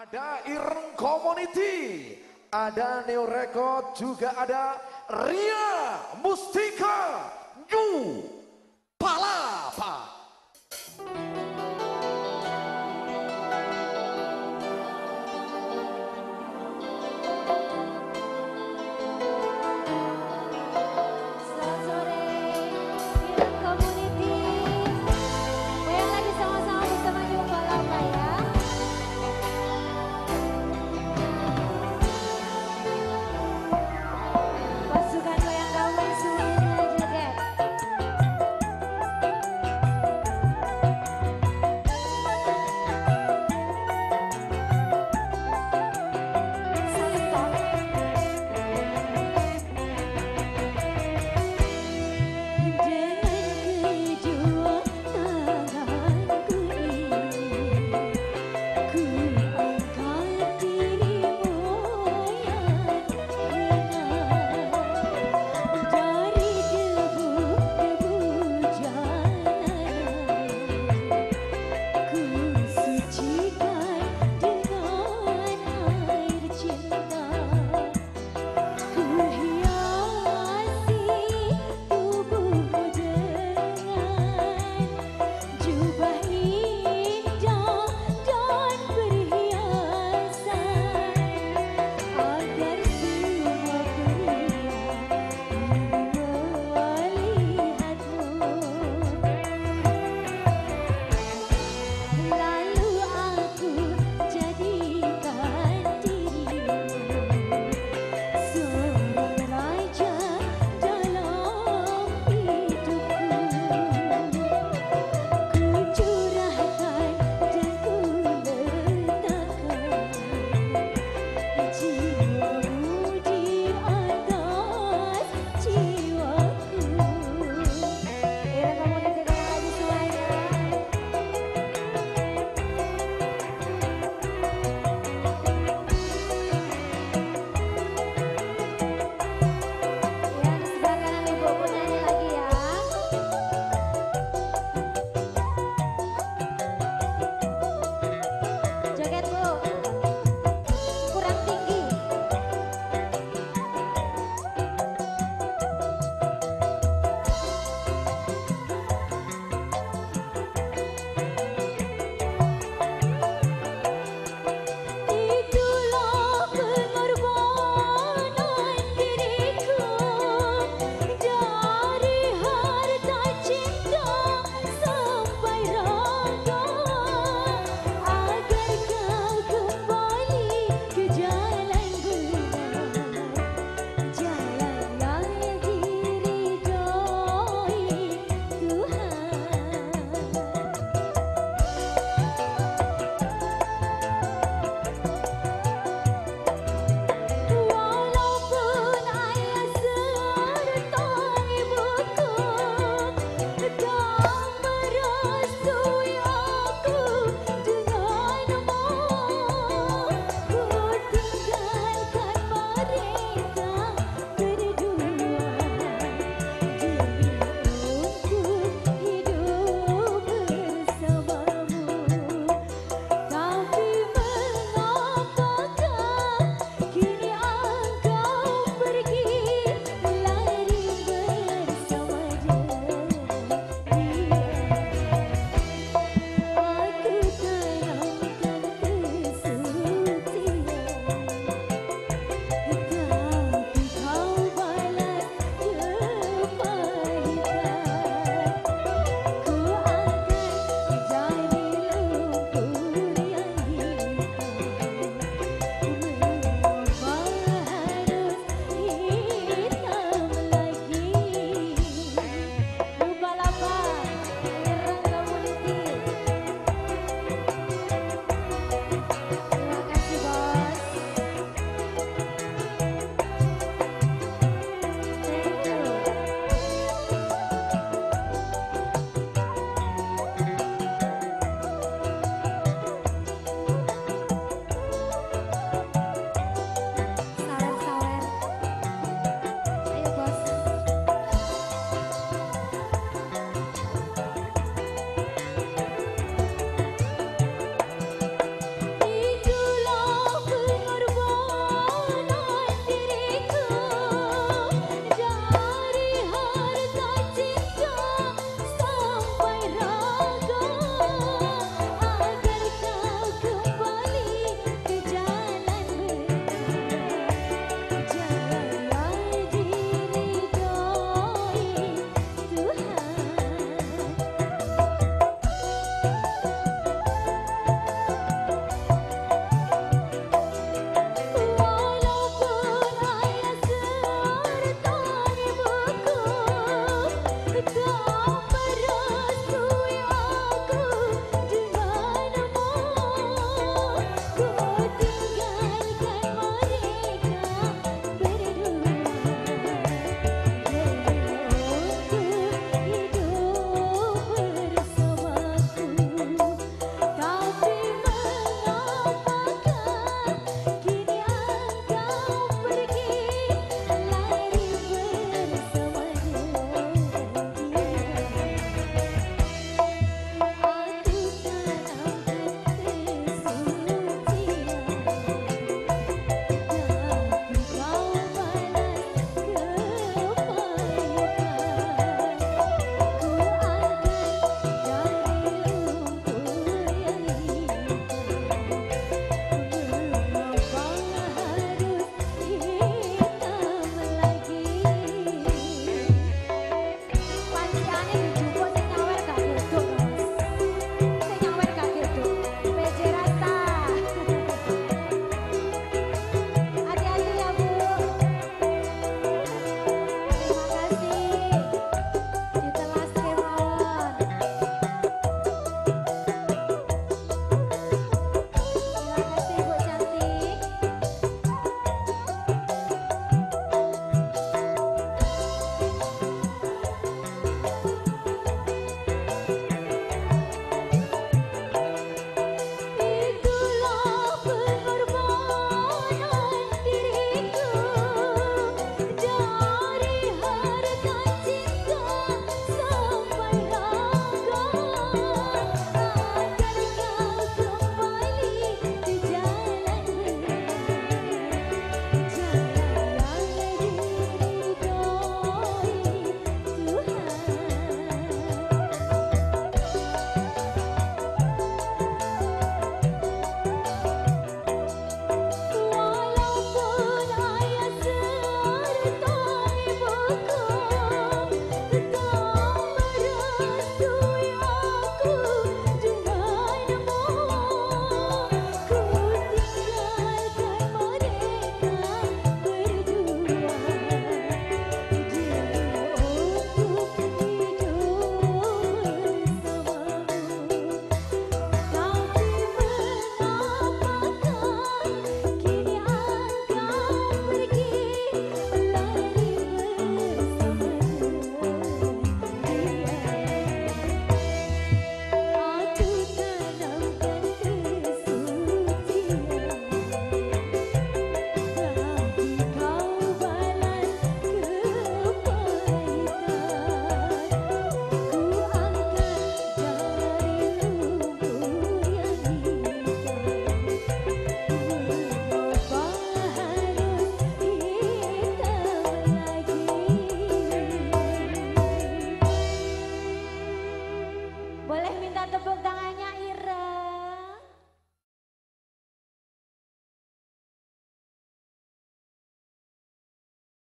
Ada Ireng Community, ada Neo Record, juga ada Ria Mustika New Pala.